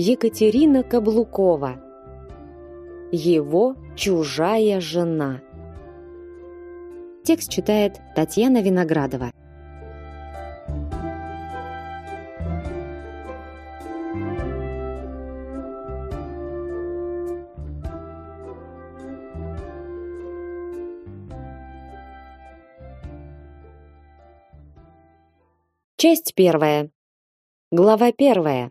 Екатерина Каблукова. Его чужая жена. Текст читает Татьяна Виноградова. Часть первая. Глава первая.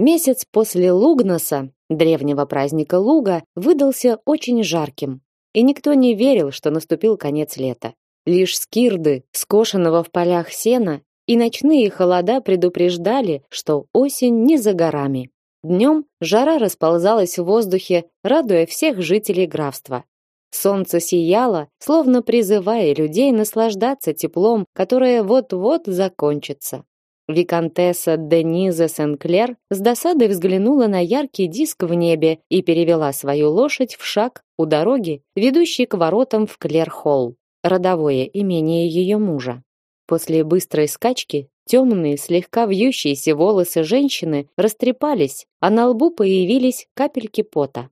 Месяц после Лугноса, древнего праздника Луга, выдался очень жарким, и никто не верил, что наступил конец лета. Лишь скирды, скошенного в полях сена, и ночные холода предупреждали, что осень не за горами. Днем жара расползалась в воздухе, радуя всех жителей графства. Солнце сияло, словно призывая людей наслаждаться теплом, которое вот-вот закончится. Викантесса Дениза Сенклер с досадой взглянула на яркий диск в небе и перевела свою лошадь в шаг у дороги, ведущей к воротам в Клер-Холл, родовое имение ее мужа. После быстрой скачки темные, слегка вьющиеся волосы женщины растрепались, а на лбу появились капельки пота.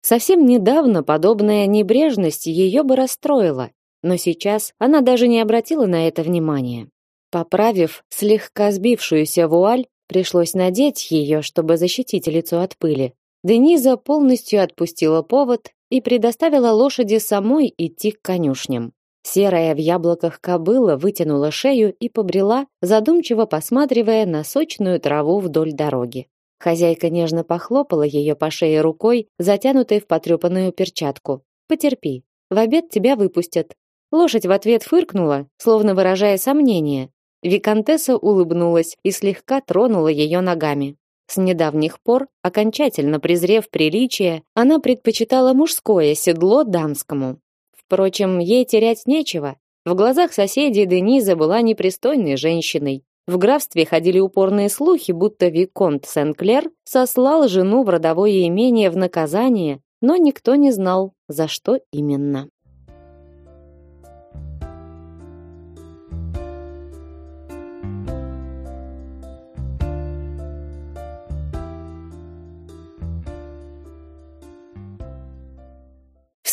Совсем недавно подобная небрежность ее бы расстроила, но сейчас она даже не обратила на это внимания. Поправив слегка сбившуюся вуаль, пришлось надеть ее, чтобы защитить лицо от пыли. Дениза полностью отпустила повод и предоставила лошади самой идти к конюшням. Серая в яблоках кобыла вытянула шею и побрела, задумчиво посматривая на сочную траву вдоль дороги. Хозяйка нежно похлопала ее по шее рукой, затянутой в потрепанную перчатку. Потерпи, в обед тебя выпустят. Лошадь в ответ фыркнула, словно выражая сомнение. Викантесса улыбнулась и слегка тронула ее ногами. С недавних пор, окончательно презрев приличие, она предпочитала мужское седло дамскому. Впрочем, ей терять нечего. В глазах соседей Дениза была непристойной женщиной, в графстве ходили упорные слухи, будто виконт Сен-Клер сослал жену в родовое имение в наказание, но никто не знал, за что именно.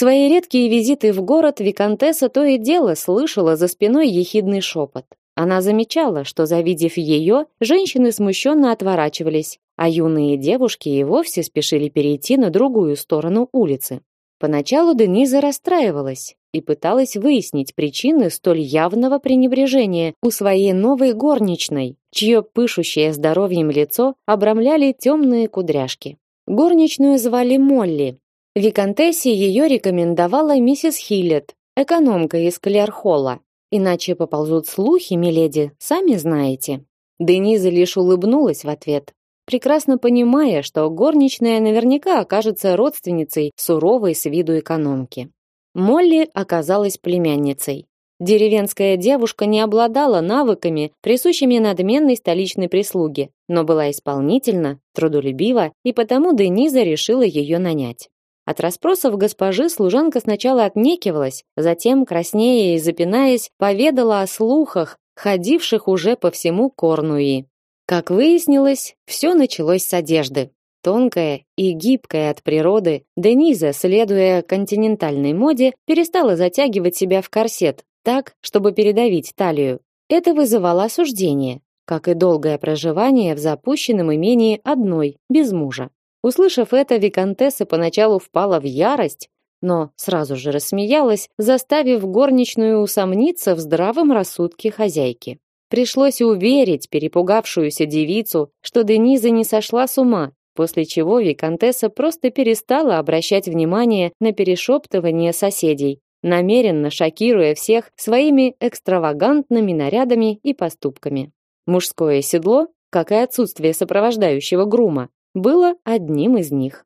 Свои редкие визиты в город виконтесса то и дело слышала за спиной ехидный шепот. Она замечала, что, завидев ее, женщины смущенно отворачивались, а юные девушки и вовсе спешили перейти на другую сторону улицы. Поначалу Дениза расстраивалась и пыталась выяснить причины столь явного пренебрежения у своей новой горничной, чье пышущее здоровьем лицо обрамляли темные кудряшки. Горничную звали Молли. Викантессе ее рекомендовала миссис Хиллет, экономка из Клерхолла, Иначе поползут слухи, миледи, сами знаете. Дениза лишь улыбнулась в ответ, прекрасно понимая, что горничная наверняка окажется родственницей суровой с виду экономки. Молли оказалась племянницей. Деревенская девушка не обладала навыками, присущими надменной столичной прислуге, но была исполнительна, трудолюбива, и потому Дениза решила ее нанять. От расспросов госпожи служанка сначала отнекивалась, затем, краснея и запинаясь, поведала о слухах, ходивших уже по всему Корнуи. Как выяснилось, все началось с одежды. Тонкая и гибкая от природы, Дениза, следуя континентальной моде, перестала затягивать себя в корсет так, чтобы передавить талию. Это вызывало осуждение, как и долгое проживание в запущенном имении одной, без мужа. Услышав это, виконтесса поначалу впала в ярость, но сразу же рассмеялась, заставив горничную усомниться в здравом рассудке хозяйки. Пришлось уверить перепугавшуюся девицу, что Дениза не сошла с ума, после чего виконтесса просто перестала обращать внимание на перешептывание соседей, намеренно шокируя всех своими экстравагантными нарядами и поступками. Мужское седло, как и отсутствие сопровождающего грума, было одним из них.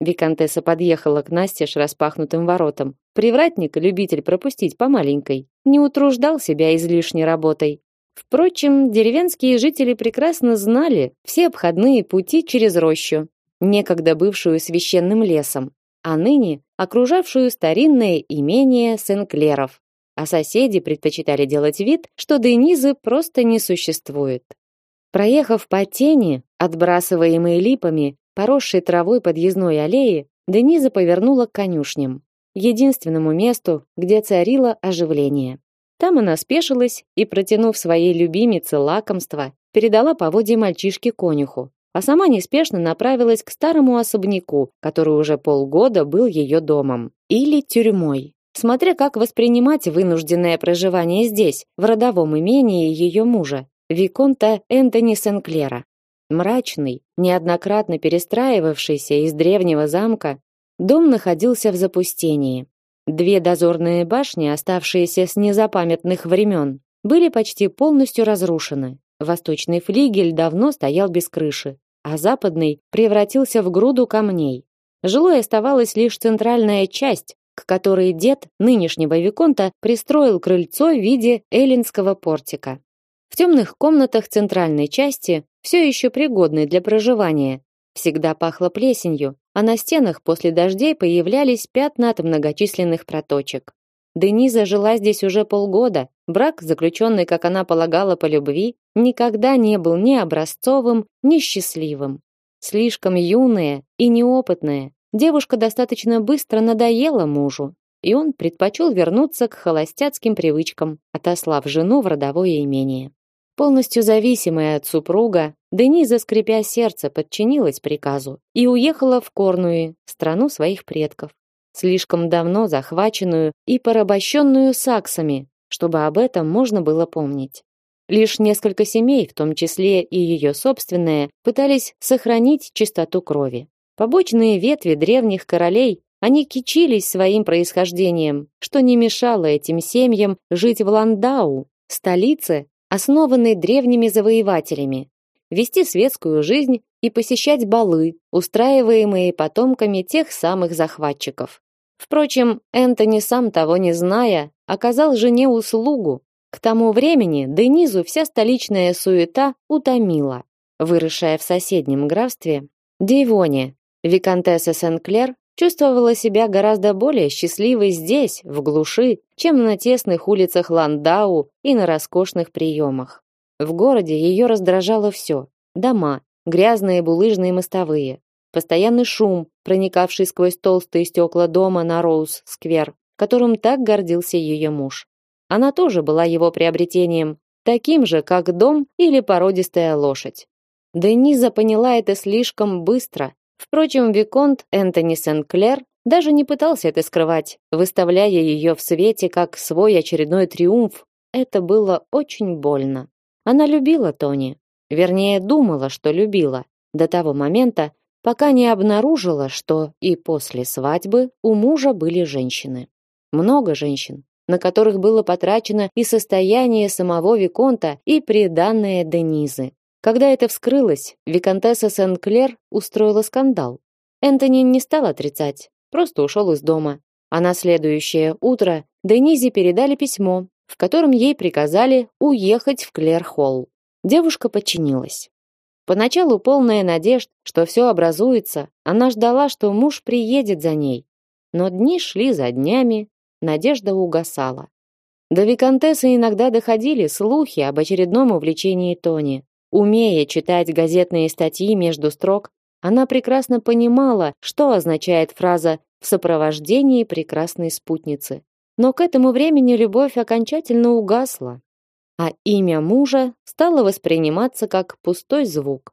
Викантесса подъехала к Насте с распахнутым воротам. Привратник, любитель пропустить по маленькой, не утруждал себя излишней работой. Впрочем, деревенские жители прекрасно знали все обходные пути через рощу, некогда бывшую священным лесом, а ныне окружавшую старинное имение Сенклеров. А соседи предпочитали делать вид, что Денизы просто не существует. Проехав по тени, Отбрасываемые липами, поросшей травой подъездной аллеи, Дениза повернула к конюшням, единственному месту, где царило оживление. Там она спешилась и, протянув своей любимице лакомство, передала поводье мальчишке-конюху, а сама неспешно направилась к старому особняку, который уже полгода был ее домом или тюрьмой. Смотря как воспринимать вынужденное проживание здесь, в родовом имении ее мужа, виконта Энтони Сенклера. Мрачный, неоднократно перестраивавшийся из древнего замка, дом находился в запустении. Две дозорные башни, оставшиеся с незапамятных времен, были почти полностью разрушены. Восточный флигель давно стоял без крыши, а западный превратился в груду камней. Жилой оставалась лишь центральная часть, к которой дед нынешнего виконта пристроил крыльцо в виде эллинского портика. В темных комнатах центральной части, все еще пригодной для проживания, всегда пахло плесенью, а на стенах после дождей появлялись пятна от многочисленных проточек. Дениза жила здесь уже полгода. Брак, заключенный, как она полагала, по любви, никогда не был ни образцовым, ни счастливым. Слишком юная и неопытная, девушка достаточно быстро надоела мужу, и он предпочел вернуться к холостяцким привычкам, отослав жену в родовое имение. Полностью зависимая от супруга, Дениза, скрипя сердце, подчинилась приказу и уехала в Корнуи, страну своих предков слишком давно захваченную и порабощенную саксами, чтобы об этом можно было помнить. Лишь несколько семей, в том числе и ее собственная, пытались сохранить чистоту крови. Побочные ветви древних королей, они кичились своим происхождением, что не мешало этим семьям жить в Ландау, столице, основанной древними завоевателями, вести светскую жизнь и посещать балы, устраиваемые потомками тех самых захватчиков. Впрочем, Энтони сам того не зная, оказал жене услугу. К тому времени Денизу вся столичная суета утомила. Выросшая в соседнем графстве, Дейвоне, виконтесса Сен-Клер чувствовала себя гораздо более счастливой здесь, в глуши, чем на тесных улицах Ландау и на роскошных приемах. В городе ее раздражало все: дома, грязные булыжные мостовые, постоянный шум, проникавший сквозь толстые стекла дома на Роуз-сквер, которым так гордился ее муж. Она тоже была его приобретением, таким же, как дом или породистая лошадь. Дениза поняла это слишком быстро. Впрочем, виконт Энтони Сен-Клер даже не пытался это скрывать, выставляя ее в свете как свой очередной триумф. Это было очень больно. Она любила Тони, вернее, думала, что любила, до того момента, пока не обнаружила, что и после свадьбы у мужа были женщины. Много женщин, на которых было потрачено и состояние самого виконта, и приданное Денизы. Когда это вскрылось, виконтесса Сен-Клер устроила скандал. Энтони не стал отрицать, просто ушел из дома. А на следующее утро Денизе передали письмо, в котором ей приказали уехать в Клер-Холл. Девушка подчинилась. Поначалу полная надежд, что все образуется, она ждала, что муж приедет за ней. Но дни шли за днями, надежда угасала. До виконтессы иногда доходили слухи об очередном увлечении Тони. Умея читать газетные статьи между строк, она прекрасно понимала, что означает фраза «в сопровождении прекрасной спутницы». Но к этому времени любовь окончательно угасла, а имя мужа стало восприниматься как пустой звук.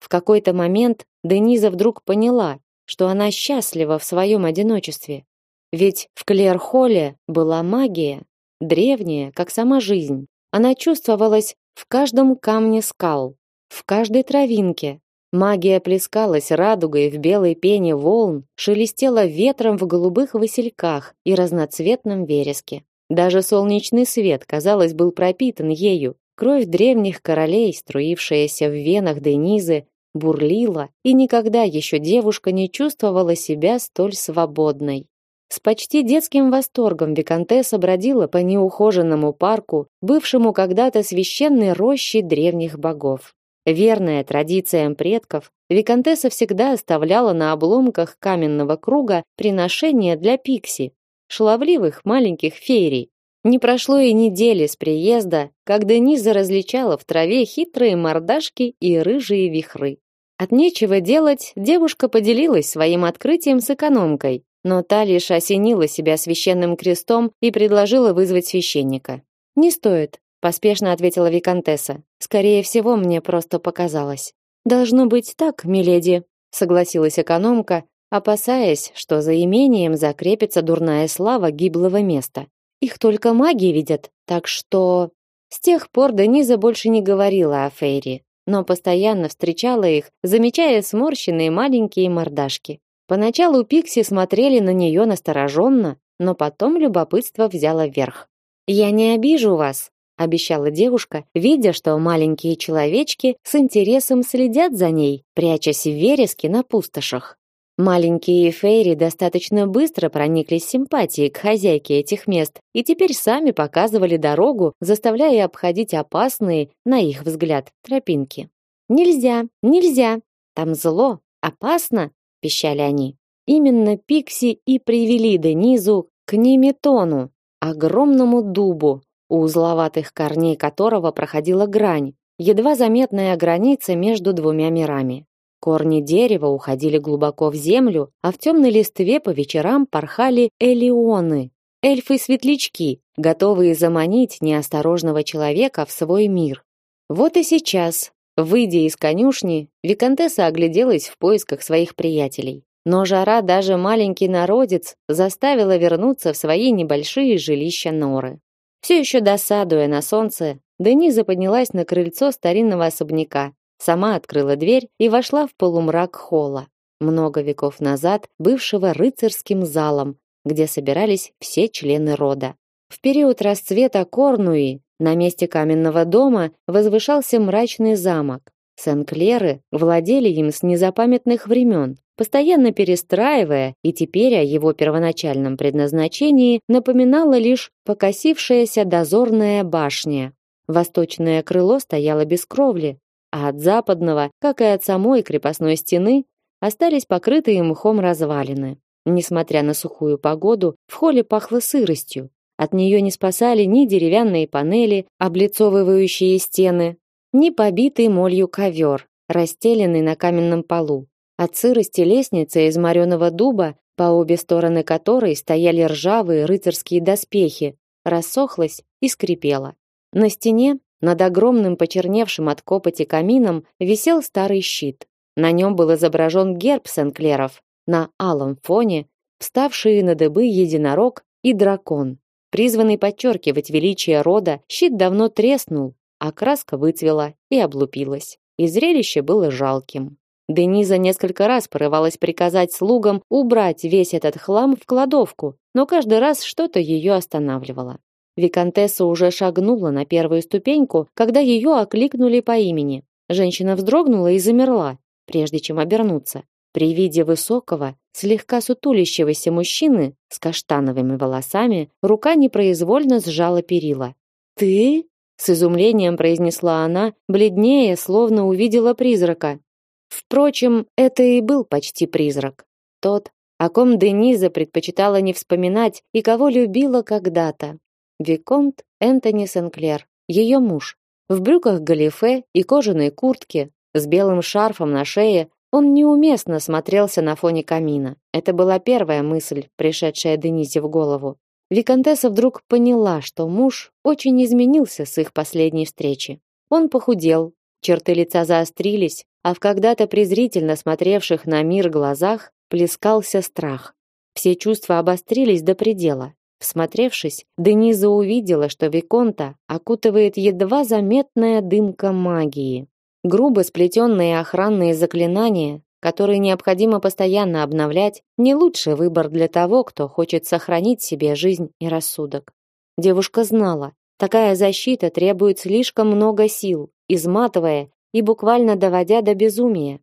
В какой-то момент Дениза вдруг поняла, что она счастлива в своем одиночестве. Ведь в Клерхолле была магия, древняя, как сама жизнь. Она чувствовалась в каждом камне скал, в каждой травинке. Магия плескалась радугой в белой пене волн, шелестела ветром в голубых васильках и разноцветном вереске. Даже солнечный свет, казалось, был пропитан ею. Кровь древних королей, струившаяся в венах Денизы, бурлила, и никогда еще девушка не чувствовала себя столь свободной. С почти детским восторгом виконтесса бродила по неухоженному парку, бывшему когда-то священной рощей древних богов. Верная традициям предков, виконтесса всегда оставляла на обломках каменного круга приношения для пикси, шаловливых маленьких феерий. Не прошло и недели с приезда, как Дениза различала в траве хитрые мордашки и рыжие вихры. От нечего делать, девушка поделилась своим открытием с экономкой, но та лишь осенила себя священным крестом и предложила вызвать священника. «Не стоит», — поспешно ответила виконтесса. «Скорее всего, мне просто показалось». «Должно быть так, миледи», — согласилась экономка, опасаясь, что за имением закрепится дурная слава гиблого места. Их только маги видят, так что... С тех пор Дениза больше не говорила о Фейри, но постоянно встречала их, замечая сморщенные маленькие мордашки. Поначалу Пикси смотрели на нее настороженно, но потом любопытство взяло верх. «Я не обижу вас», — обещала девушка, видя, что маленькие человечки с интересом следят за ней, прячась в вереске на пустошах. Маленькие фейри достаточно быстро прониклись симпатией к хозяйке этих мест и теперь сами показывали дорогу, заставляя обходить опасные, на их взгляд, тропинки. «Нельзя, нельзя! Там зло, опасно!» – пищали они. Именно Пикси и привели Денизу к Неметону, огромному дубу, у узловатых корней которого проходила грань, едва заметная граница между двумя мирами. Корни дерева уходили глубоко в землю, а в темной листве по вечерам порхали элеоны, эльфы-светлячки, готовые заманить неосторожного человека в свой мир. Вот и сейчас, выйдя из конюшни, виконтесса огляделась в поисках своих приятелей. Но жара даже маленький народец заставила вернуться в свои небольшие жилища норы. Все еще досадуя на солнце, Дениза поднялась на крыльцо старинного особняка Сама открыла дверь и вошла в полумрак холла, много веков назад бывшего рыцарским залом, где собирались все члены рода. В период расцвета Корнуи на месте каменного дома возвышался мрачный замок. Сен-Клеры владели им с незапамятных времен, постоянно перестраивая, и теперь о его первоначальном предназначении напоминала лишь покосившаяся дозорная башня. Восточное крыло стояло без кровли, а от западного, как и от самой крепостной стены, остались покрытые мхом развалины. Несмотря на сухую погоду, в холле пахло сыростью. От нее не спасали ни деревянные панели, облицовывающие стены, ни побитый молью ковер, расстеленный на каменном полу. От сырости лестница из мореного дуба, по обе стороны которой стояли ржавые рыцарские доспехи, рассохлась и скрипела. На стене над огромным почерневшим от копоти камином висел старый щит. На нем был изображен герб Сенклеров, на алом фоне вставшие на дыбы единорог и дракон. Призванный подчеркивать величие рода, щит давно треснул, а краска выцвела и облупилась. И зрелище было жалким. Дениза несколько раз порывалась приказать слугам убрать весь этот хлам в кладовку, но каждый раз что-то ее останавливало. Викантесса уже шагнула на первую ступеньку, когда ее окликнули по имени. Женщина вздрогнула и замерла, прежде чем обернуться. При виде высокого, слегка сутулящегося мужчины с каштановыми волосами, рука непроизвольно сжала перила. «Ты?» — с изумлением произнесла она, бледнее, словно увидела призрака. Впрочем, это и был почти призрак. Тот, о ком Дениза предпочитала не вспоминать и кого любила когда-то. Виконт Энтони Сенклер, ее муж. В брюках галифе и кожаной куртке, с белым шарфом на шее, он неуместно смотрелся на фоне камина. Это была первая мысль, пришедшая Денизе в голову. Виконтесса вдруг поняла, что муж очень изменился с их последней встречи. Он похудел, черты лица заострились, а в когда-то презрительно смотревших на мир глазах плескался страх. Все чувства обострились до предела. Всмотревшись, Дениза увидела, что Виконта окутывает едва заметная дымка магии. Грубо сплетенные охранные заклинания, которые необходимо постоянно обновлять, не лучший выбор для того, кто хочет сохранить себе жизнь и рассудок. Девушка знала, такая защита требует слишком много сил, изматывая и буквально доводя до безумия.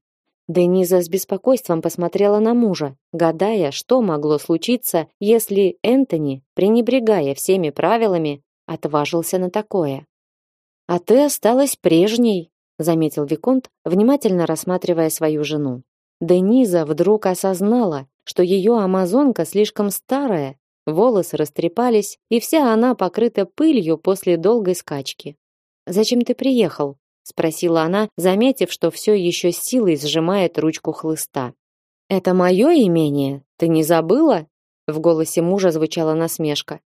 Дениза с беспокойством посмотрела на мужа, гадая, что могло случиться, если Энтони, пренебрегая всеми правилами, отважился на такое. А ты осталась прежней, заметил виконт, внимательно рассматривая свою жену. Дениза вдруг осознала, что ее амазонка слишком старая, волосы растрепались, и вся она покрыта пылью после долгой скачки. Зачем ты приехал? спросила она, заметив, что все еще силой сжимает ручку хлыста. Это мое имение? Ты не забыла? В голосе мужа звучала насмешка.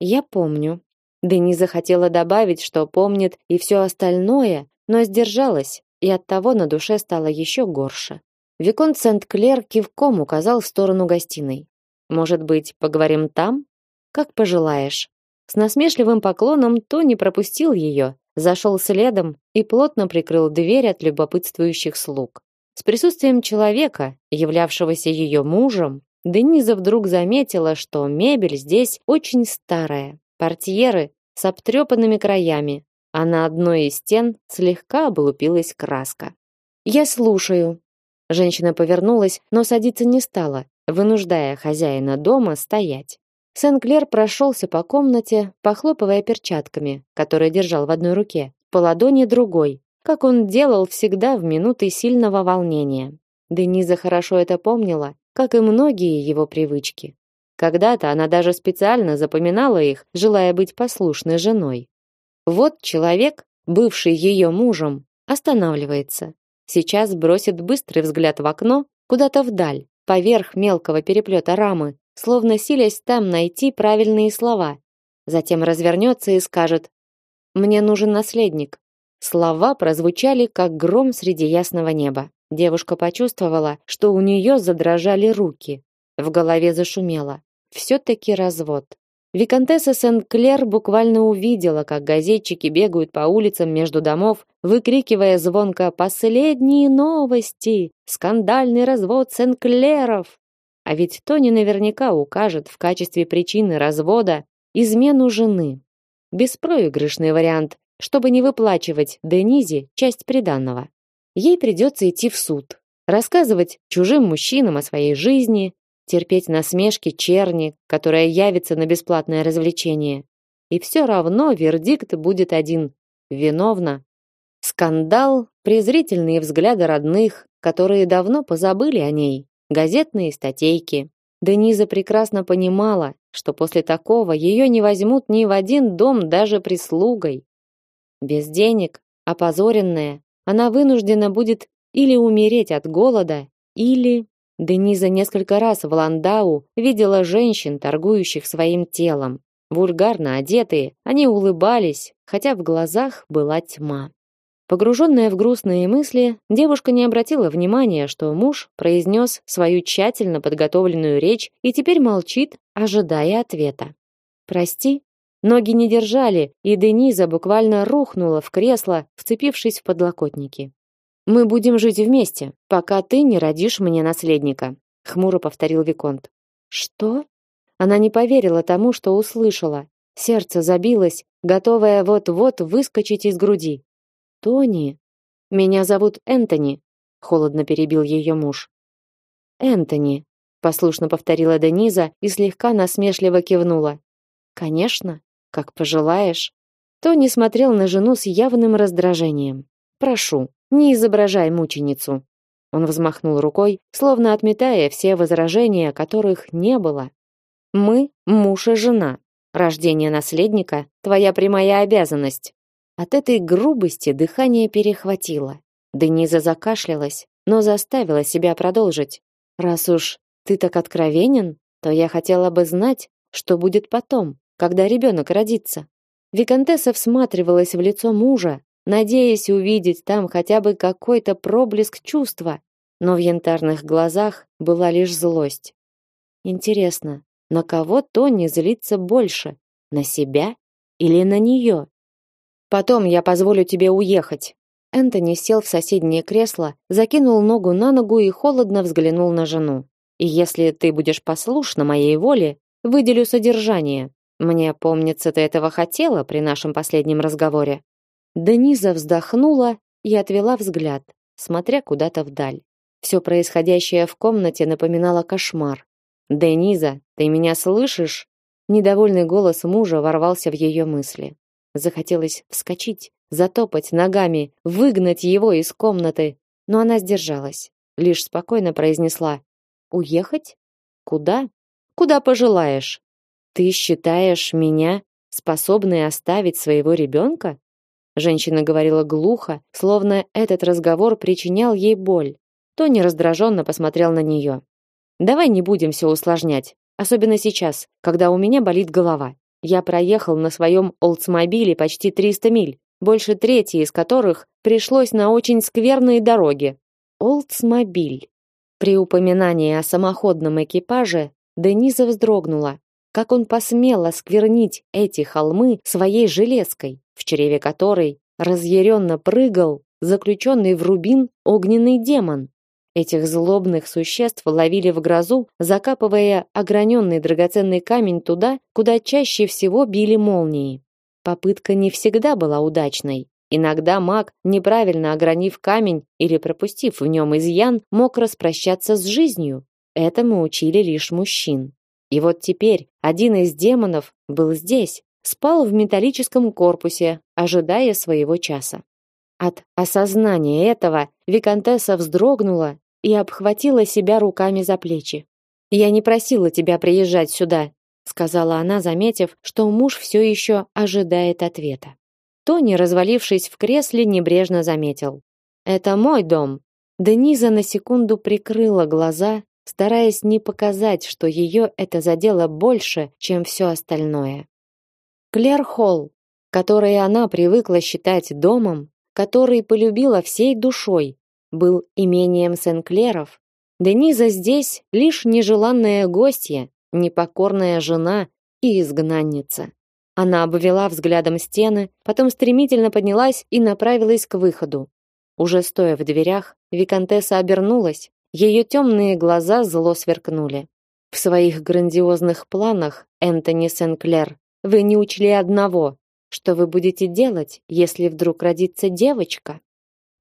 Я помню. Дениза хотела добавить, что помнит и все остальное, но сдержалась, и оттого на душе стало еще горше. Виконт Сент-Клер кивком указал в сторону гостиной. Может быть, поговорим там? Как пожелаешь. С насмешливым поклоном Тони пропустил ее, зашел следом и плотно прикрыл дверь от любопытствующих слуг. С присутствием человека, являвшегося ее мужем, Дениза вдруг заметила, что мебель здесь очень старая, портьеры с обтрепанными краями, а на одной из стен слегка облупилась краска. «Я слушаю». Женщина повернулась, но садиться не стала, вынуждая хозяина дома стоять. Сен-Клер прошелся по комнате, похлопывая перчатками, которые держал в одной руке, по ладони другой, как он делал всегда в минуты сильного волнения. Дениза хорошо это помнила, как и многие его привычки. Когда-то она даже специально запоминала их, желая быть послушной женой. Вот человек, бывший ее мужем, останавливается. Сейчас бросит быстрый взгляд в окно, куда-то вдаль, поверх мелкого переплета рамы, словно силясь там найти правильные слова. Затем развернется и скажет «Мне нужен наследник». Слова прозвучали, как гром среди ясного неба. Девушка почувствовала, что у нее задрожали руки. В голове зашумело. Все-таки развод. Викантесса Сен-Клер буквально увидела, как газетчики бегают по улицам между домов, выкрикивая звонко «Последние новости! Скандальный развод Сен-Клеров!» А ведь Тони наверняка укажет в качестве причины развода измену жены. Беспроигрышный вариант, чтобы не выплачивать Денизе часть приданного. Ей придется идти в суд, рассказывать чужим мужчинам о своей жизни, терпеть насмешки черни, которая явится на бесплатное развлечение. И все равно вердикт будет один – виновна. Скандал, презрительные взгляды родных, которые давно позабыли о ней, газетные статейки. Дениза прекрасно понимала, что после такого ее не возьмут ни в один дом даже прислугой. Без денег, опозоренная, она вынуждена будет или умереть от голода, или Дениза несколько раз в Ландау видела женщин, торгующих своим телом. Вульгарно одетые, они улыбались, хотя в глазах была тьма. Погруженная в грустные мысли, девушка не обратила внимания, что муж произнес свою тщательно подготовленную речь и теперь молчит, ожидая ответа. «Прости?» Ноги не держали, и Дениза буквально рухнула в кресло, вцепившись в подлокотники. Мы будем жить вместе, пока ты не родишь мне наследника, хмуро повторил виконт. Что? Она не поверила тому, что услышала. Сердце забилось, готовое вот-вот выскочить из груди. Тони, меня зовут Энтони, холодно перебил ее муж. Энтони, послушно повторила Дениза и слегка насмешливо кивнула. Конечно, как пожелаешь. Тони смотрел на жену с явным раздражением. Прошу, не изображай мученицу. Он взмахнул рукой, словно отметая все возражения, которых не было. Мы муж и жена. Рождение наследника твоя прямая обязанность. От этой грубости дыхание перехватило. Дениза закашлялась, но заставила себя продолжить. Раз уж ты так откровенен, то я хотела бы знать, что будет потом, когда ребенок родится. Викантесса всматривалась в лицо мужа, надеясь увидеть там хотя бы какой-то проблеск чувства, но в янтарных глазах была лишь злость. Интересно, на кого Тони злится больше? На себя или на нее? Потом я позволю тебе уехать. Энтони сел в соседнее кресло, закинул ногу на ногу и холодно взглянул на жену. И если ты будешь послушна моей воле, выделю содержание. Мне помнится, ты этого хотела при нашем последнем разговоре. Дениза вздохнула и отвела взгляд, смотря куда-то вдаль. Все происходящее в комнате напоминало кошмар. Дениза, ты меня слышишь? Недовольный голос мужа ворвался в ее мысли. Захотелось вскочить, затопать ногами, выгнать его из комнаты, но она сдержалась, лишь спокойно произнесла: "Уехать? Куда? Куда пожелаешь? Ты считаешь меня способной оставить своего ребенка? Женщина говорила глухо, словно этот разговор причинял ей боль. Тони раздраженно посмотрел на нее. Давай не будем все усложнять, особенно сейчас, когда у меня болит голова. Я проехал на своем Олдсмобиле почти 300 миль, больше трети из которых пришлось на очень скверные дороги. Олдсмобиль. При упоминании о самоходном экипаже Дениза вздрогнула. Как он посмел осквернить эти холмы своей железкой, в чреве которой разъяренно прыгал заключенный в рубин огненный демон? Этих злобных существ ловили в грозу, закапывая ограненный драгоценный камень туда, куда чаще всего били молнии. Попытка не всегда была удачной. Иногда маг, неправильно огранив камень или пропустив в нем изъян, мог распрощаться с жизнью. Этому учили лишь мужчин. И вот теперь один из демонов был здесь, спал в металлическом корпусе, ожидая своего часа. От осознания этого виконтесса вздрогнула и обхватила себя руками за плечи. Я не просила тебя приезжать сюда, сказала она, заметив, что муж все еще ожидает ответа. Тони, развалившись в кресле, небрежно заметил: "Это мой дом". Дениза на секунду прикрыла глаза, стараясь не показать, что ее это задело больше, чем все остальное. Клер Холл, который она привыкла считать домом, который полюбила всей душой, был имением Сен-Клеров. Дениза здесь лишь нежеланная гостья, непокорная жена и изгнанница. Она обвела взглядом стены, потом стремительно поднялась и направилась к выходу. Уже стоя в дверях, виконтесса обернулась, ее темные глаза зло сверкнули. В своих грандиозных планах, Энтони Сенклер, вы не учли одного, что вы будете делать, если вдруг родится девочка.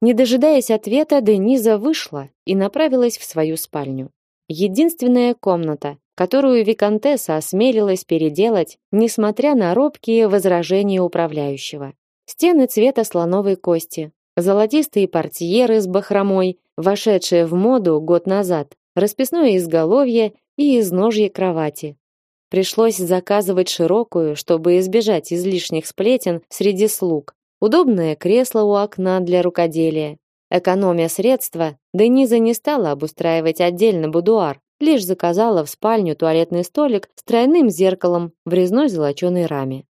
Не дожидаясь ответа, Дениза вышла и направилась в свою спальню. Единственная комната, которую виконтесса осмелилась переделать, несмотря на робкие возражения управляющего. Стены цвета слоновой кости, золотистые портьеры с бахромой, вошедшие в моду год назад, расписное изголовье и изножье кровати. Пришлось заказывать широкую, чтобы избежать излишних сплетен среди слуг. Удобное кресло у окна для рукоделия. Экономия средства, Дениза не стала обустраивать отдельно будуар, лишь заказала в спальню туалетный столик с тройным зеркалом в резной золоченой раме.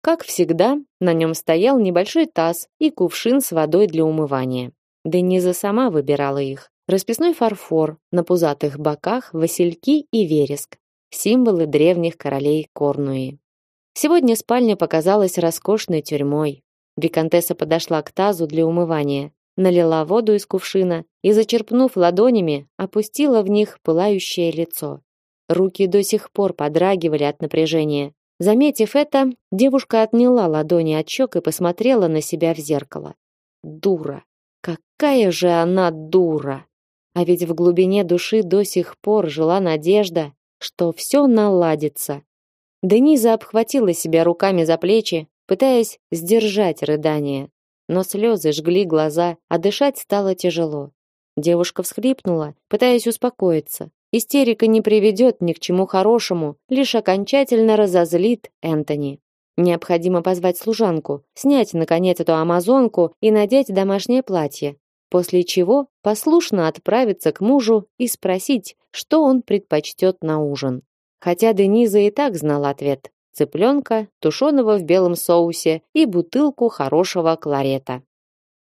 Как всегда, на нем стоял небольшой таз и кувшин с водой для умывания. Дениза сама выбирала их. Расписной фарфор, на пузатых боках васильки и вереск. Символы древних королей Корнуи. Сегодня спальня показалась роскошной тюрьмой. Викантесса подошла к тазу для умывания налила воду из кувшина и, зачерпнув ладонями, опустила в них пылающее лицо. Руки до сих пор подрагивали от напряжения. Заметив это, девушка отняла ладони от щек и посмотрела на себя в зеркало. Дура! Какая же она дура! А ведь в глубине души до сих пор жила надежда, что все наладится. Дениза обхватила себя руками за плечи, пытаясь сдержать рыдание но слезы жгли глаза, а дышать стало тяжело. Девушка всхлипнула, пытаясь успокоиться. Истерика не приведет ни к чему хорошему, лишь окончательно разозлит Энтони. Необходимо позвать служанку, снять наконец эту амазонку и надеть домашнее платье, после чего послушно отправиться к мужу и спросить, что он предпочтет на ужин. Хотя Дениза и так знал ответ цыпленка, тушеного в белом соусе и бутылку хорошего кларета.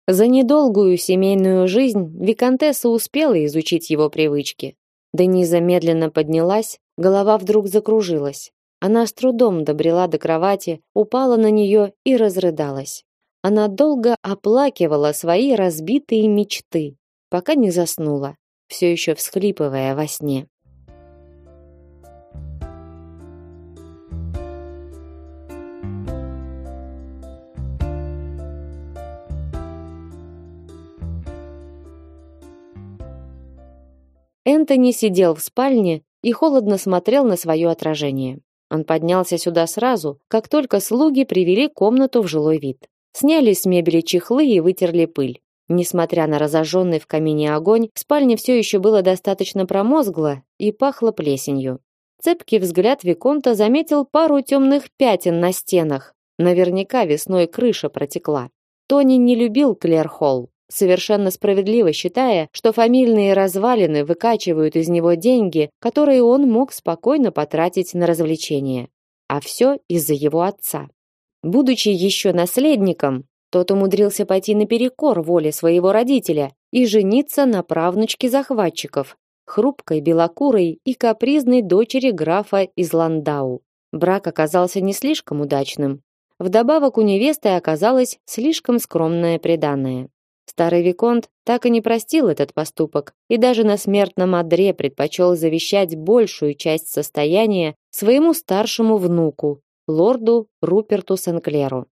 За недолгую семейную жизнь виконтесса успела изучить его привычки. Дениза медленно поднялась, голова вдруг закружилась. Она с трудом добрела до кровати, упала на нее и разрыдалась. Она долго оплакивала свои разбитые мечты, пока не заснула, все еще всхлипывая во сне. Энтони сидел в спальне и холодно смотрел на свое отражение. Он поднялся сюда сразу, как только слуги привели комнату в жилой вид. Сняли с мебели чехлы и вытерли пыль. Несмотря на разожженный в камине огонь, в спальне все еще было достаточно промозгло и пахло плесенью. Цепкий взгляд Виконта заметил пару темных пятен на стенах. Наверняка весной крыша протекла. Тони не любил Клэр Холл, совершенно справедливо считая, что фамильные развалины выкачивают из него деньги, которые он мог спокойно потратить на развлечения. А все из-за его отца. Будучи еще наследником, тот умудрился пойти наперекор воле своего родителя и жениться на правнучке захватчиков, хрупкой, белокурой и капризной дочери графа из Ландау. Брак оказался не слишком удачным. Вдобавок у невесты оказалось слишком скромное преданное. Старый виконт так и не простил этот поступок и даже на смертном одре предпочел завещать большую часть состояния своему старшему внуку, лорду Руперту Сенклеру.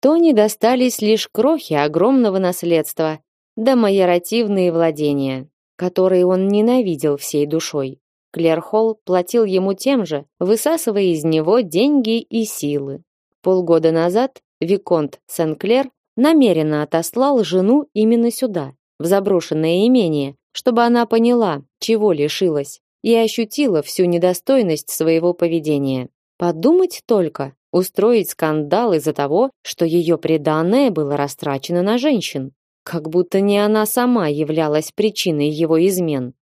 Тони достались лишь крохи огромного наследства, да майоративные владения, которые он ненавидел всей душой. Клер Холл платил ему тем же, высасывая из него деньги и силы. Полгода назад виконт Сенклер намеренно отослал жену именно сюда, в заброшенное имение, чтобы она поняла, чего лишилась, и ощутила всю недостойность своего поведения. Подумать только, устроить скандал из-за того, что ее преданное было растрачено на женщин, как будто не она сама являлась причиной его измен.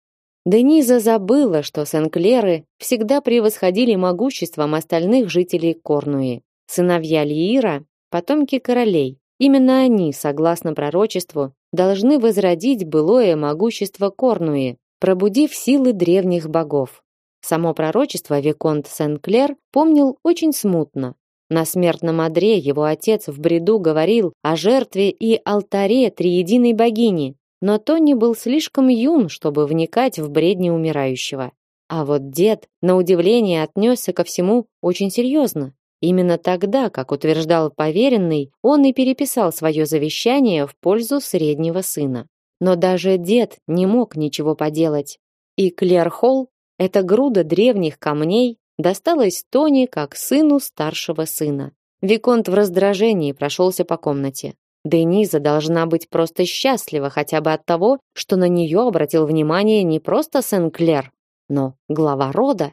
Дениза забыла, что Сенклеры всегда превосходили могуществом остальных жителей Корнуи. Сыновья Лиира – потомки королей, Именно они, согласно пророчеству, должны возродить былое могущество Корнуи, пробудив силы древних богов. Само пророчество Виконт Сен-Клер помнил очень смутно. На смертном одре его отец в бреду говорил о жертве и алтаре триединой богини, но Тони был слишком юн, чтобы вникать в бредни умирающего. А вот дед, на удивление, отнесся ко всему очень серьезно. Именно тогда, как утверждал поверенный, он и переписал свое завещание в пользу среднего сына. Но даже дед не мог ничего поделать. И Клер Холл, эта груда древних камней, досталась Тони как сыну старшего сына. Виконт в раздражении прошелся по комнате. Дениза должна быть просто счастлива хотя бы от того, что на нее обратил внимание не просто Сен-Клер, но глава рода.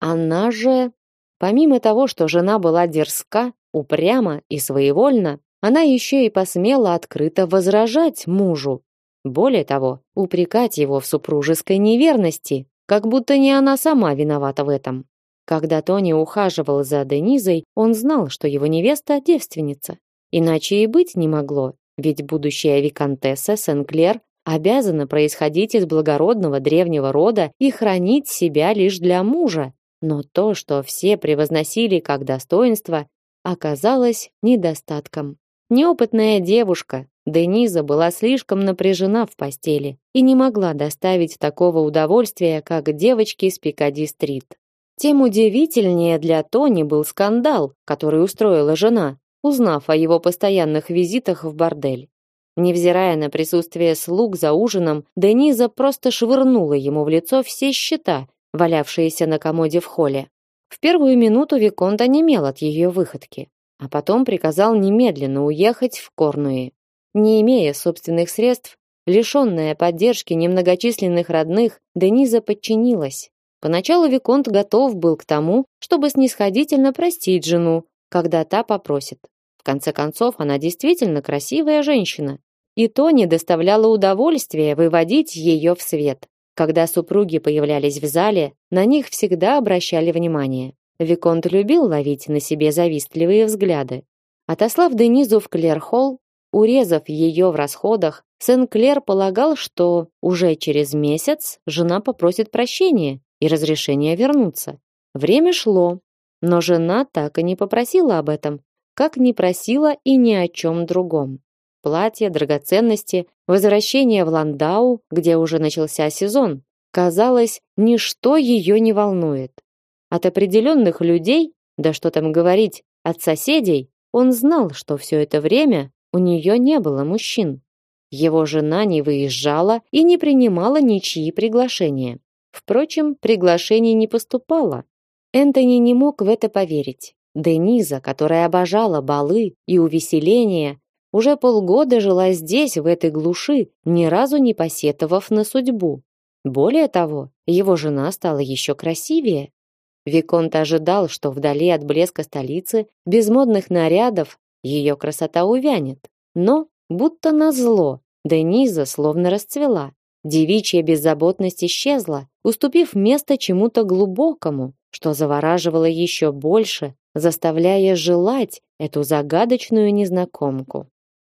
Она же Помимо того, что жена была дерзка, упряма и своевольна, она еще и посмела открыто возражать мужу. Более того, упрекать его в супружеской неверности, как будто не она сама виновата в этом. Когда Тони ухаживал за Денизой, он знал, что его невеста девственница. Иначе и быть не могло, ведь будущая виконтесса Сенклер обязана происходить из благородного древнего рода и хранить себя лишь для мужа, но то, что все превозносили как достоинство, оказалось недостатком. Неопытная девушка, Дениза была слишком напряжена в постели и не могла доставить такого удовольствия, как девочки с Пикади-стрит. Тем удивительнее для Тони был скандал, который устроила жена, узнав о его постоянных визитах в бордель. Невзирая на присутствие слуг за ужином, Дениза просто швырнула ему в лицо все счета валявшиеся на комоде в холле. В первую минуту Виконт онемел от ее выходки, а потом приказал немедленно уехать в Корнуи. Не имея собственных средств, лишенная поддержки немногочисленных родных, Дениза подчинилась. Поначалу Виконт готов был к тому, чтобы снисходительно простить жену, когда та попросит. В конце концов, она действительно красивая женщина, и то не доставляло удовольствия выводить ее в свет. Когда супруги появлялись в зале, на них всегда обращали внимание. Виконт любил ловить на себе завистливые взгляды. Отослав Денизу в Клерхолл, урезав ее в расходах, Сен-Клер полагал, что уже через месяц жена попросит прощения и разрешения вернуться. Время шло, но жена так и не попросила об этом, как не просила и ни о чем другом платья, драгоценности, возвращение в Ландау, где уже начался сезон. Казалось, ничто ее не волнует. От определенных людей, да что там говорить, от соседей, он знал, что все это время у нее не было мужчин. Его жена не выезжала и не принимала ничьи приглашения. Впрочем, приглашений не поступало. Энтони не мог в это поверить. Дениза, которая обожала балы и увеселения, уже полгода жила здесь, в этой глуши, ни разу не посетовав на судьбу. Более того, его жена стала еще красивее. Виконт ожидал, что вдали от блеска столицы, без модных нарядов, ее красота увянет. Но, будто назло, Дениза словно расцвела. Девичья беззаботность исчезла, уступив место чему-то глубокому, что завораживало еще больше, заставляя желать эту загадочную незнакомку.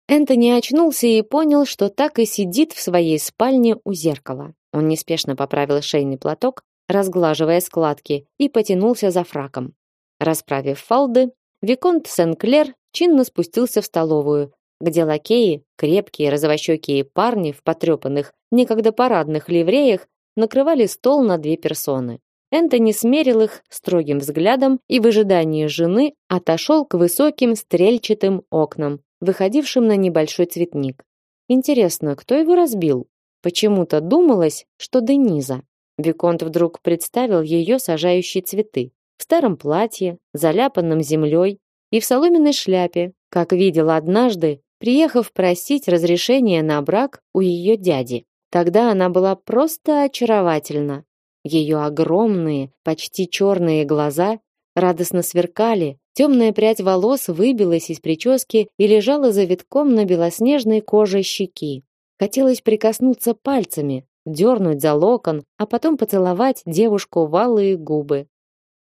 Энтони очнулся и понял, что так и сидит в своей спальне у зеркала. Он неспешно поправил шейный платок, разглаживая складки, и потянулся за фраком. Расправив фалды, виконт Сен-Клер чинно спустился в столовую, где лакеи, крепкие розовощекие парни в потрепанных, некогда парадных ливреях, накрывали стол на две персоны. Энтони смерил их строгим взглядом и в ожидании жены отошел к высоким стрельчатым окнам, выходившим на небольшой цветник. Интересно, кто его разбил? Почему-то думалось, что Дениза. Виконт вдруг представил ее сажающей цветы в старом платье, заляпанном землей и в соломенной шляпе, как видел однажды, приехав просить разрешения на брак у ее дяди. Тогда она была просто очаровательна. Ее огромные, почти черные глаза радостно сверкали, темная прядь волос выбилась из прически и лежала завитком на белоснежной коже щеки. Хотелось прикоснуться пальцами, дернуть за локон, а потом поцеловать девушку в алые губы.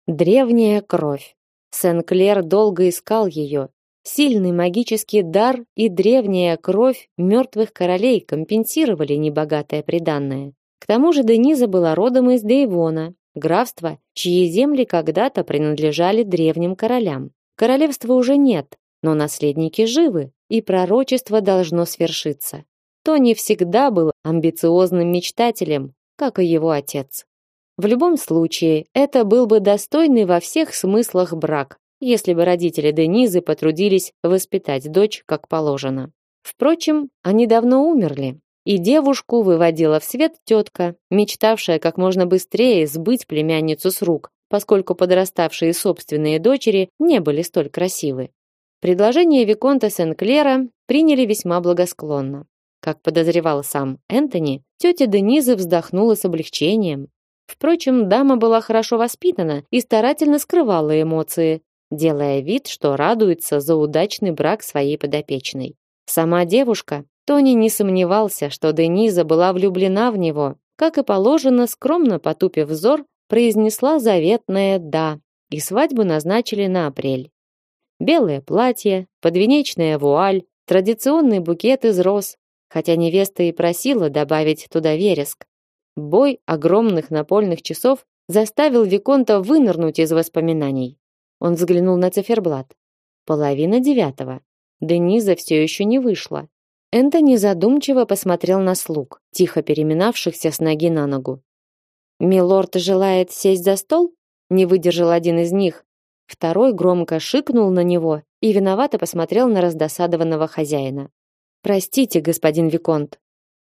Древняя кровь. Сен-Клер долго искал ее. Сильный магический дар и древняя кровь мертвых королей компенсировали небогатое приданное. К тому же Дениза была родом из Дейвона, графства, чьи земли когда-то принадлежали древним королям. Королевства уже нет, но наследники живы, и пророчество должно свершиться. Тони всегда был амбициозным мечтателем, как и его отец. В любом случае, это был бы достойный во всех смыслах брак, если бы родители Денизы потрудились воспитать дочь как положено. Впрочем, они давно умерли, и девушку выводила в свет тетка, мечтавшая как можно быстрее сбыть племянницу с рук, поскольку подраставшие собственные дочери не были столь красивы. Предложение виконта Сен-Клера приняли весьма благосклонно. Как подозревал сам Энтони, тетя Дениза вздохнула с облегчением. Впрочем, дама была хорошо воспитана и старательно скрывала эмоции, делая вид, что радуется за удачный брак своей подопечной. Сама девушка, Тони не сомневался, что Дениза была влюблена в него, как и положено, скромно потупив взор, произнесла заветное «да», и свадьбу назначили на апрель. Белое платье, подвенечная вуаль, традиционный букет из роз, хотя невеста и просила добавить туда вереск. Бой огромных напольных часов заставил виконта вынырнуть из воспоминаний. Он взглянул на циферблат. Половина девятого. Дениза все еще не вышла. Энтони задумчиво посмотрел на слуг, тихо переминавшихся с ноги на ногу. «Милорд желает сесть за стол?» Не выдержал один из них. Второй громко шикнул на него и виновато посмотрел на раздосадованного хозяина. Простите, господин виконт.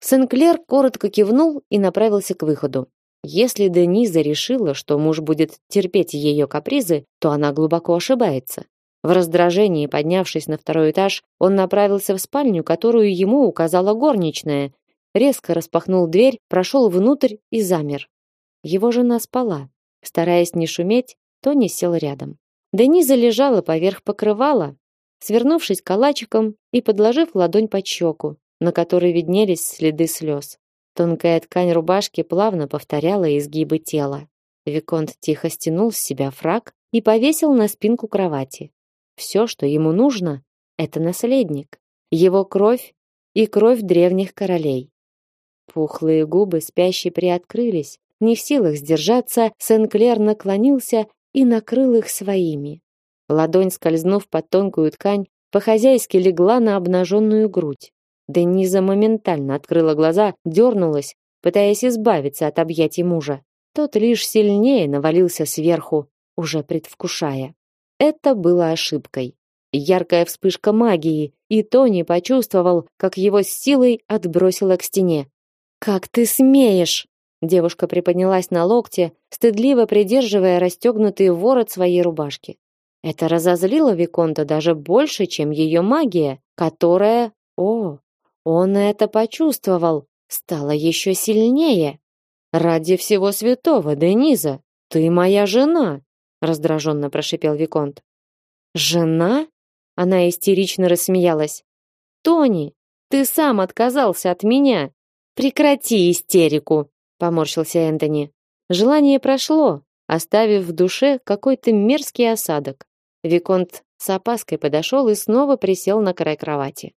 Сенклер коротко кивнул и направился к выходу. Если Дениза решила, что муж будет терпеть ее капризы, то она глубоко ошибается. В раздражении, поднявшись на второй этаж, он направился в спальню, которую ему указала горничная, резко распахнул дверь, прошел внутрь и замер. Его жена спала. Стараясь не шуметь, Тони сел рядом. Дениза лежала поверх покрывала, свернувшись калачиком и подложив ладонь под щеку, на которой виднелись следы слез. Тонкая ткань рубашки плавно повторяла изгибы тела. Виконт тихо стянул с себя фрак и повесил на спинку кровати. Все, что ему нужно, это наследник, его кровь и кровь древних королей. Пухлые губы спящей приоткрылись. Не в силах сдержаться, Сен-Клер наклонился и накрыл их своими. Ладонь, скользнув под тонкую ткань, по-хозяйски легла на обнаженную грудь. Дениза моментально открыла глаза, дернулась, пытаясь избавиться от объятий мужа. Тот лишь сильнее навалился сверху, уже предвкушая. Это было ошибкой. Яркая вспышка магии, и Тони почувствовал, как его с силой отбросило к стене. «Как ты смеешь!» Девушка приподнялась на локте, стыдливо придерживая расстегнутый ворот своей рубашки. Это разозлило виконта даже больше, чем ее магия, которая, о, он это почувствовал, стала еще сильнее. Ради всего святого, Дениза, ты моя жена, раздраженно прошипел виконт. Жена? Она истерично рассмеялась. Тони, ты сам отказался от меня. Прекрати истерику, поморщился Энтони. Желание прошло, оставив в душе какой-то мерзкий осадок. Виконт с опаской подошел и снова присел на край кровати.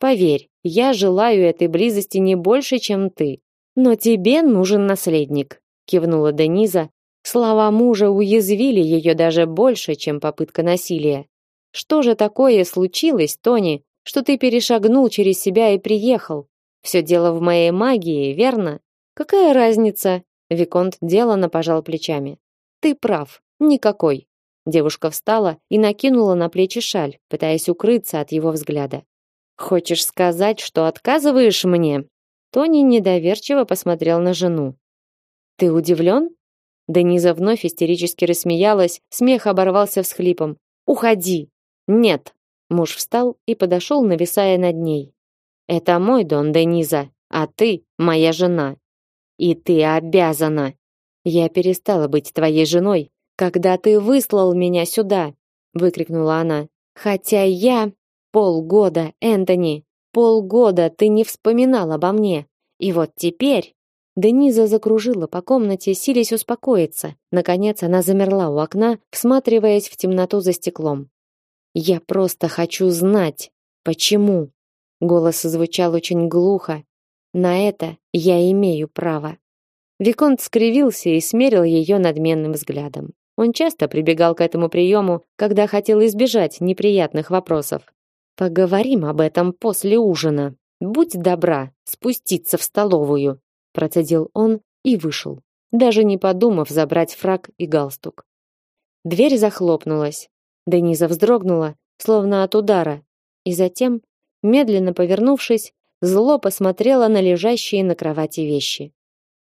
Поверь, я желаю этой близости не больше, чем ты. Но тебе нужен наследник, кивнула Дениза. Слова мужа уязвили ее даже больше, чем попытка насилия. Что же такое случилось, Тони, что ты перешагнул через себя и приехал? Все дело в моей магии, верно? Какая разница? Виконт делано пожал плечами. Ты прав, никакой. Девушка встала и накинула на плечи шаль, пытаясь укрыться от его взгляда. Хочешь сказать, что отказываешь мне? Тони недоверчиво посмотрел на жену. Ты удивлен? Дениза вновь истерически рассмеялась, смех оборвался всхлипом. Уходи. Нет. Муж встал и подошел, нависая над ней. Это мой дом, Дениза, а ты моя жена. И ты обязана. Я перестала быть твоей женой, когда ты выслал меня сюда, выкрикнула она. Хотя я Полгода, Энтони, полгода ты не вспоминал обо мне. И вот теперь Дениза закружила по комнате, силясь успокоиться. Наконец она замерла у окна, всматриваясь в темноту за стеклом. Я просто хочу знать, почему. Голос звучал очень глухо. На это я имею право. Виконт скривился и смерил ее надменным взглядом. Он часто прибегал к этому приему, когда хотел избежать неприятных вопросов. Поговорим об этом после ужина. Будь добра, спуститься в столовую, процедил он и вышел, даже не подумав забрать фрак и галстук. Дверь захлопнулась. Дениза вздрогнула, словно от удара, и затем, медленно повернувшись, зло посмотрела на лежащие на кровати вещи.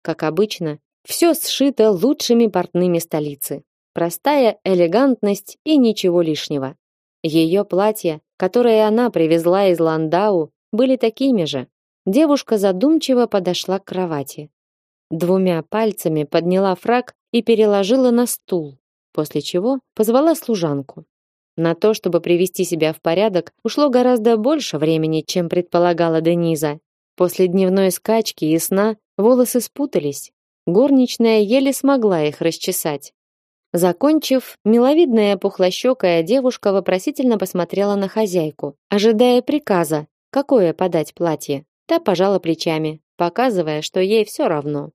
Как обычно, все сшито лучшими портными столицы. Простая элегантность и ничего лишнего. Ее платье, которое она привезла из Ландау, были такими же. Девушка задумчиво подошла к кровати. Двумя пальцами подняла фрак и переложила на стул, после чего позвала служанку. На то, чтобы привести себя в порядок, ушло гораздо больше времени, чем предполагала Дениза. После дневной скачки и сна волосы спутались. Горничная еле смогла их расчесать. Закончив, миловидная пухлощёкая девушка вопросительно посмотрела на хозяйку, ожидая приказа, какое подать платье. Та пожала плечами, показывая, что ей все равно.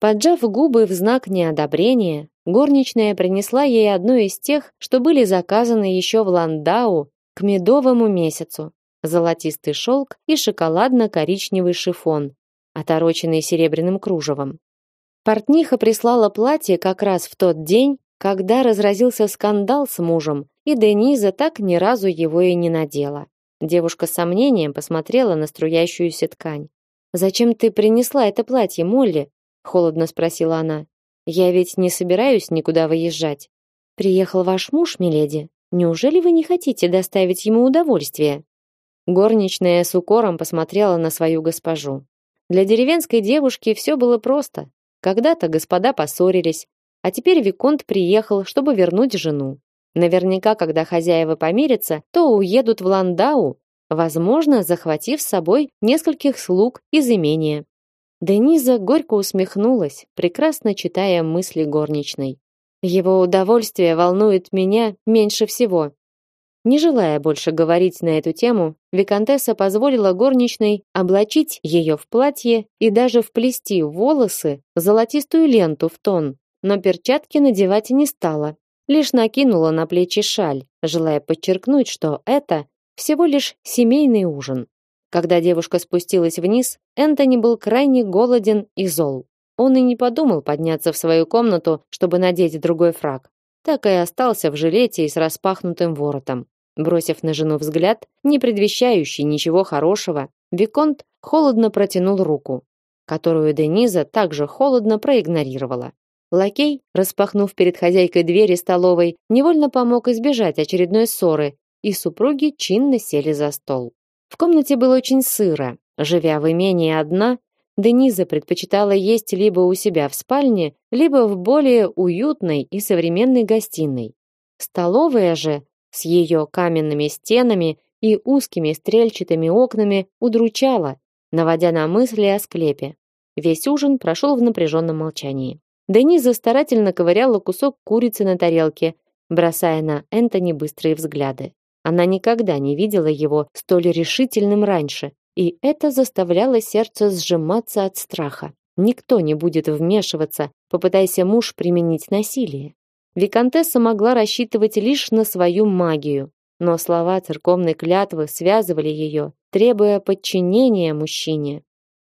Поджав губы в знак неодобрения, горничная принесла ей одно из тех, что были заказаны еще в Ландау к медовому месяцу. Золотистый шелк и шоколадно-коричневый шифон, отороченный серебряным кружевом. Портниха прислала платье как раз в тот день, когда разразился скандал с мужем, и Дениза так ни разу его и не надела. Девушка с сомнением посмотрела на струящуюся ткань. «Зачем ты принесла это платье, Молли?» — холодно спросила она. «Я ведь не собираюсь никуда выезжать. Приехал ваш муж, миледи. Неужели вы не хотите доставить ему удовольствие?» Горничная с укором посмотрела на свою госпожу. Для деревенской девушки все было просто. Когда-то господа поссорились, а теперь виконт приехал, чтобы вернуть жену. Наверняка, когда хозяева помирятся, то уедут в Ландау, возможно, захватив с собой нескольких слуг из имения. Дениза горько усмехнулась, прекрасно читая мысли горничной. Его удовольствие волнует меня меньше всего. Не желая больше говорить на эту тему, виконтесса позволила горничной облачить ее в платье и даже вплести в волосы золотистую ленту в тон, но перчатки надевать не стала, лишь накинула на плечи шаль, желая подчеркнуть, что это всего лишь семейный ужин. Когда девушка спустилась вниз, Энтони был крайне голоден и зол. Он и не подумал подняться в свою комнату, чтобы надеть другой фрак. Так и остался в жилете и с распахнутым воротом. Бросив на жену взгляд, не предвещающий ничего хорошего, виконт холодно протянул руку, которую Дениза также холодно проигнорировала. Лакей, распахнув перед хозяйкой двери столовой, невольно помог избежать очередной ссоры, и супруги чинно сели за стол. В комнате было очень сыро. Живя в имении одна, Дениза предпочитала есть либо у себя в спальне, либо в более уютной и современной гостиной. Столовая же, с ее каменными стенами и узкими стрельчатыми окнами удручала, наводя на мысли о склепе. Весь ужин прошел в напряженном молчании. Дениза старательно ковыряла кусок курицы на тарелке, бросая на Энтони быстрые взгляды. Она никогда не видела его столь решительным раньше, и это заставляло сердце сжиматься от страха. Никто не будет вмешиваться, попытайся муж применить насилие. Викантесса могла рассчитывать лишь на свою магию, но слова церковной клятвы связывали ее, требуя подчинения мужчине.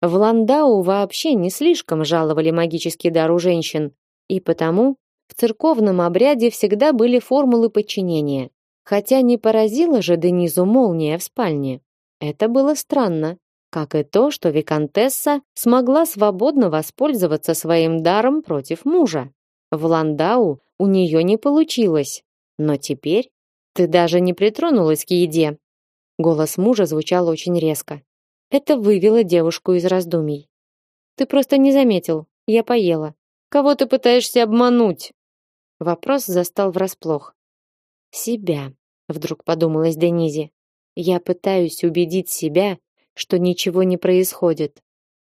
В Ландау вообще не слишком жаловали магический дар у женщин, и потому в церковном обряде всегда были формулы подчинения. Хотя не поразила же Денизу молния в спальне. Это было странно, как и то, что виконтесса смогла свободно воспользоваться своим даром против мужа. В Ландау у нее не получилось, но теперь ты даже не притронулась к еде. Голос мужа звучал очень резко. Это вывело девушку из раздумий. Ты просто не заметил. Я поела. Кого ты пытаешься обмануть? Вопрос застал врасплох. Себя, вдруг подумалось Денизе. Я пытаюсь убедить себя, что ничего не происходит.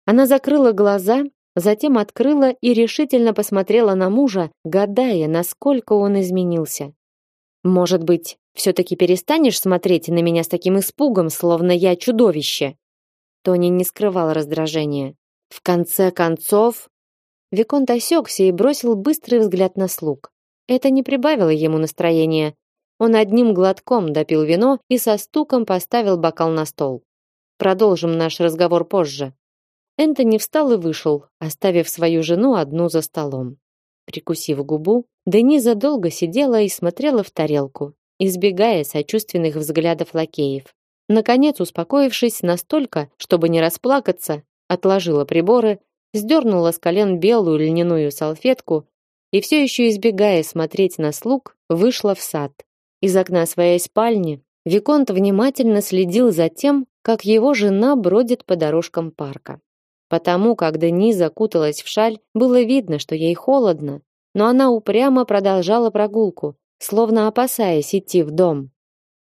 Она закрыла глаза, затем открыла и решительно посмотрела на мужа, гадая, насколько он изменился. Может быть, все таки перестанешь смотреть на меня с таким испугом, словно я чудовище? Тони не скрывал раздражения. В конце концов, Виконт осекся и бросил быстрый взгляд на слуг. Это не прибавило ему настроения. Он одним глотком допил вино и со стуком поставил бокал на стол. Продолжим наш разговор позже. Энтони встал и вышел, оставив свою жену одну за столом. Прикусив губу, Дениза долго сидела и смотрела в тарелку, избегая сочувственных взглядов лакеев. Наконец, успокоившись настолько, чтобы не расплакаться, отложила приборы, сдернула с колен белую льняную салфетку и все еще избегая смотреть на слуг, вышла в сад. Из окна своей спальни виконт внимательно следил за тем, как его жена бродит по дорожкам парка. Потому как Дени закуталась в шаль, было видно, что ей холодно, но она упрямо продолжала прогулку, словно опасаясь идти в дом.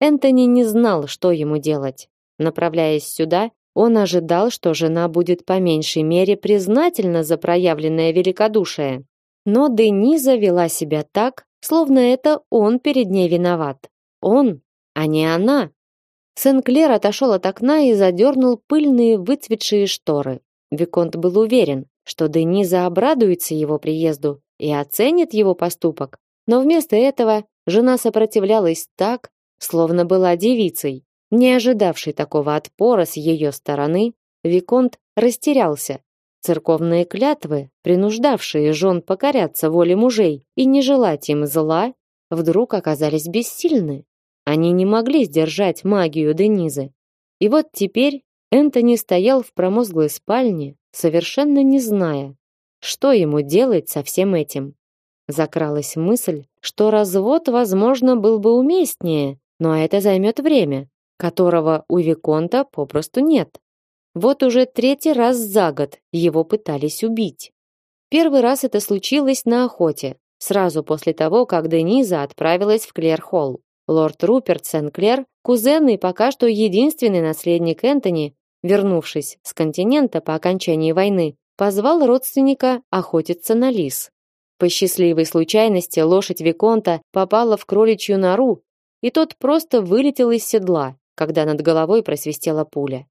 Энтони не знал, что ему делать. Направляясь сюда, он ожидал, что жена будет по меньшей мере признательна за проявленное великодушие. Но Дениза вела себя так, словно это он перед ней виноват. Он, а не она. Сен-Клер отошел от окна и задернул пыльные выцветшие шторы. Виконт был уверен, что Дениза обрадуется его приезду и оценит его поступок. Но вместо этого жена сопротивлялась так, словно была девицей. Не ожидавший такого отпора с ее стороны, виконт растерялся. Церковные клятвы, принуждавшие жен покоряться воле мужей и не желать им зла, вдруг оказались бессильны. Они не могли сдержать магию Денизы. И вот теперь Энтони стоял в промозглой спальне, совершенно не зная, что ему делать со всем этим. Закралась мысль, что развод, возможно, был бы уместнее, но это займет время, которого у виконта попросту нет. Вот уже третий раз за год его пытались убить. Первый раз это случилось на охоте, сразу после того, как Дениза отправилась в Клер-Холл. Лорд Руперт Сен-Клер, кузен и пока что единственный наследник Энтони, вернувшись с континента по окончании войны, позвал родственника охотиться на лис. По счастливой случайности лошадь виконта попала в кроличью нору и тот просто вылетел из седла, когда над головой просвистела пуля.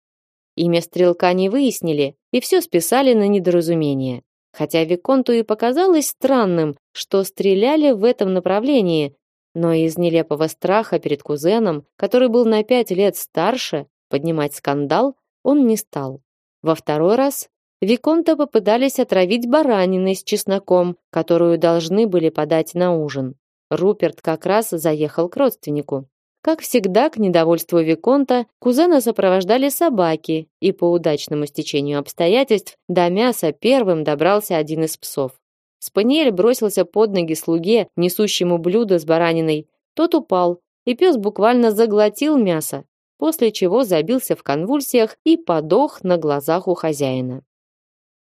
Имя стрелка не выяснили и все списали на недоразумение. Хотя Виконту и показалось странным, что стреляли в этом направлении, но из нелепого страха перед кузеном, который был на пять лет старше, поднимать скандал он не стал. Во второй раз Виконта попытались отравить бараниной с чесноком, которую должны были подать на ужин. Руперт как раз заехал к родственнику. Как всегда, к недовольству виконта кузена сопровождали собаки, и по удачному стечению обстоятельств до мяса первым добрался один из псов. Спаниель бросился под ноги слуге, несущему блюдо с бараниной. Тот упал, и пес буквально заглотил мясо, после чего забился в конвульсиях и подох на глазах у хозяина.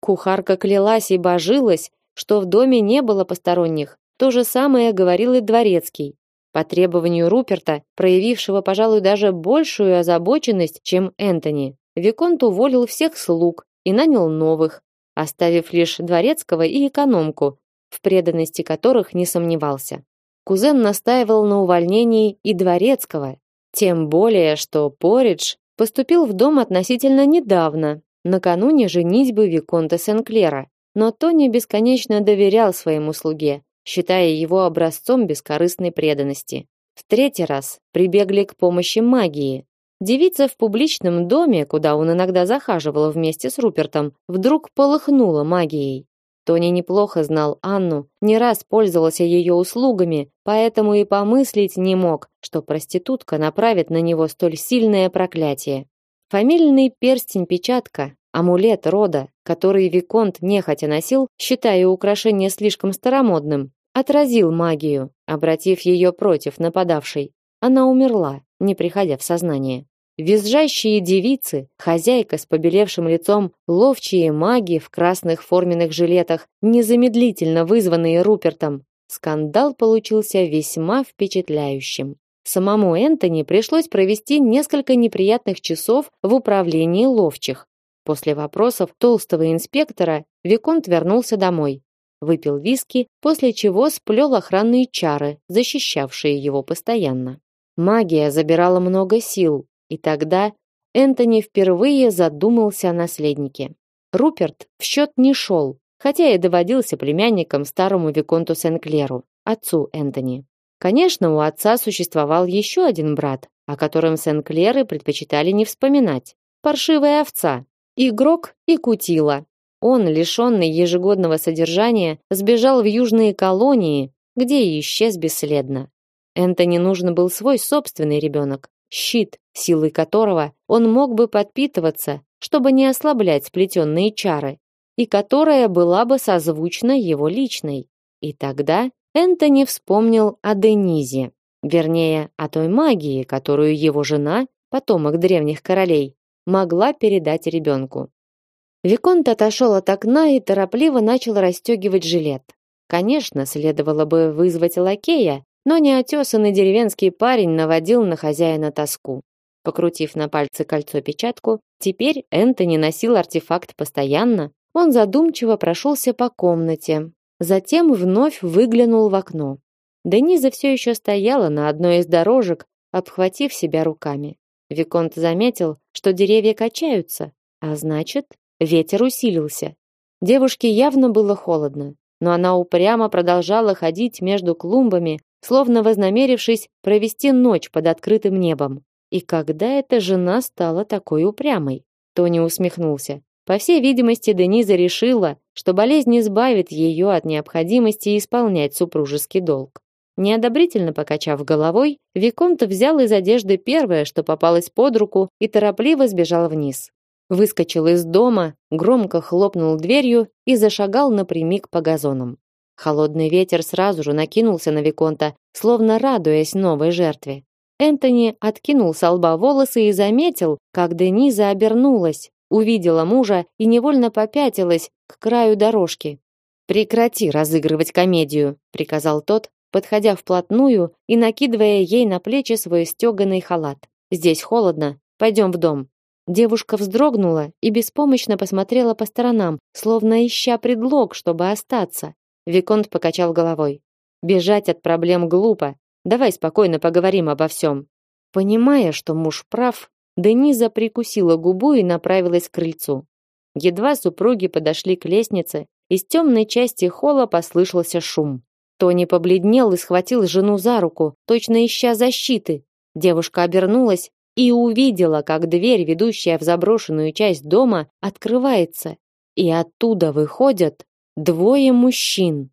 Кухарка клялась и божилась, что в доме не было посторонних, то же самое говорил и дворецкий. По требованию Руперта, проявившего, пожалуй, даже большую озабоченность, чем Энтони, виконт уволил всех слуг и нанял новых, оставив лишь дворецкого и экономку, в преданности которых не сомневался. Кузен настаивал на увольнении и дворецкого, тем более, что Поридж поступил в дом относительно недавно, накануне женитьбы виконта Сенклера, но Тони бесконечно доверял своему слуге, считая его образцом бескорыстной преданности. В третий раз прибегли к помощи магии. Девица в публичном доме, куда он иногда захаживал вместе с Рупертом, вдруг полыхнула магией. Тони неплохо знал Анну, не раз пользовался ее услугами, поэтому и помыслить не мог, что проститутка направит на него столь сильное проклятие. Фамильный перстень-печатка, амулет рода, который виконт нехотя носил, считая украшение слишком старомодным, отразил магию, обратив ее против нападавшей. Она умерла, не приходя в сознание. Визжащие девицы, хозяйка с побелевшим лицом, ловчие маги в красных форменных жилетах, незамедлительно вызванные Рупертом. Скандал получился весьма впечатляющим. Самому Энтони пришлось провести несколько неприятных часов в управлении ловчих. После вопросов толстого инспектора Виконт вернулся домой. Выпил виски, после чего сплел охранные чары, защищавшие его постоянно. Магия забирала много сил, и тогда Энтони впервые задумался о наследнике. Руперт в счет не шел, хотя и доводился племянником старому виконту Сенклеру, отцу Энтони. Конечно, у отца существовал еще один брат, о котором Сенклеры предпочитали не вспоминать. Паршивая овца, игрок и кутила. Он, лишенный ежегодного содержания, сбежал в южные колонии, где и исчез бесследно. Энтони нужен был свой собственный ребенок, щит, силой которого он мог бы подпитываться, чтобы не ослаблять сплетенные чары, и которая была бы созвучна его личной. И тогда Энтони вспомнил о Денизе, вернее, о той магии, которую его жена, потомок древних королей, могла передать ребенку. Виконт отошел от окна и торопливо начал расстегивать жилет. Конечно, следовало бы вызвать лакея, но неотесанный деревенский парень наводил на хозяина тоску. Покрутив на пальце кольцо-печатку, теперь Энтони носил артефакт постоянно. Он задумчиво прошелся по комнате, затем вновь выглянул в окно. Дениза все еще стояла на одной из дорожек, обхватив себя руками. Виконт заметил, что деревья качаются, а значит, ветер усилился. Девушке явно было холодно, но она упрямо продолжала ходить между клумбами, словно вознамерившись провести ночь под открытым небом. И когда эта жена стала такой упрямой? Тони усмехнулся. По всей видимости, Дениза решила, что болезнь избавит ее от необходимости исполнять супружеский долг. Неодобрительно покачав головой, Виконт взял из одежды первое, что попалось под руку, и торопливо сбежал вниз. Выскочил из дома, громко хлопнул дверью и зашагал напрямик по газонам. Холодный ветер сразу же накинулся на Виконта, словно радуясь новой жертве. Энтони откинул с лба волосы и заметил, как Дениза обернулась, увидела мужа и невольно попятилась к краю дорожки. «Прекрати разыгрывать комедию», — приказал тот, подходя вплотную и накидывая ей на плечи свой стеганый халат. «Здесь холодно, пойдем в дом». Девушка вздрогнула и беспомощно посмотрела по сторонам, словно ища предлог, чтобы остаться. Виконт покачал головой. Бежать от проблем глупо. Давай спокойно поговорим обо всем. Понимая, что муж прав, Дениза прикусила губу и направилась к крыльцу. Едва супруги подошли к лестнице, из темной части холла послышался шум. Тони побледнел и схватил жену за руку, точно ища защиты. Девушка обернулась и увидела, как дверь, ведущая в заброшенную часть дома, открывается, и оттуда выходят Двое мужчин.